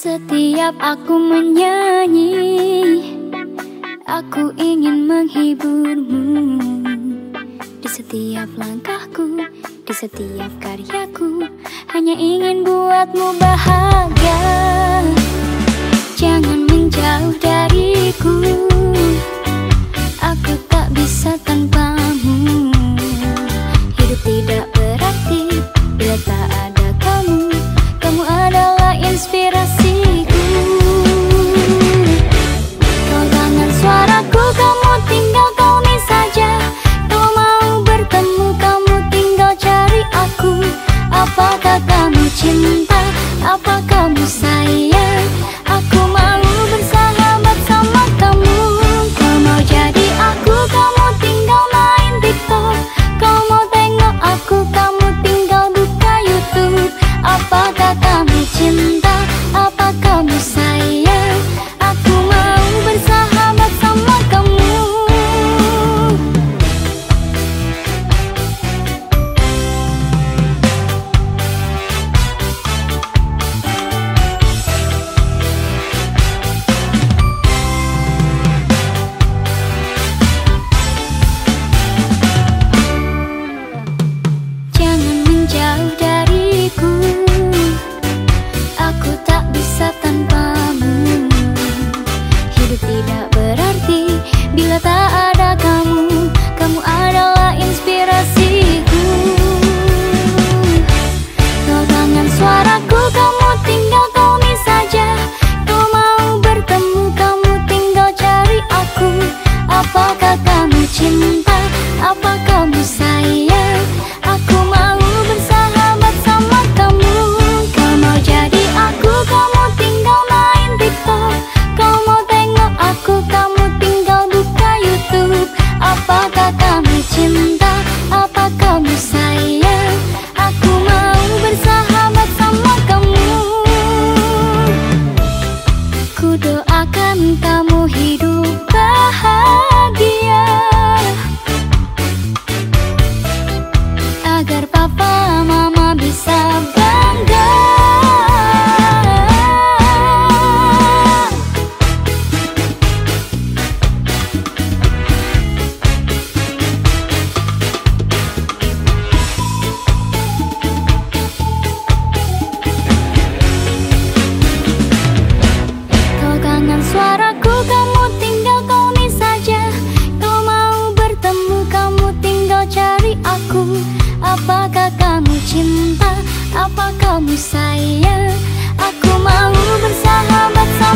Setiap aku menyanyi Aku ingin menghiburmu. Di setiap langkahku Di setiap karyaku Hanya ingin buatmu bahagia. Jangan menjauh dariku Aku tak bisa tanpamu. Hidup tidak berarti Bila tak ada kamu Kamu adalah inspirasi. aku Apakah kamu cinta, apa kamu sayang? Aku mau bersahabat sama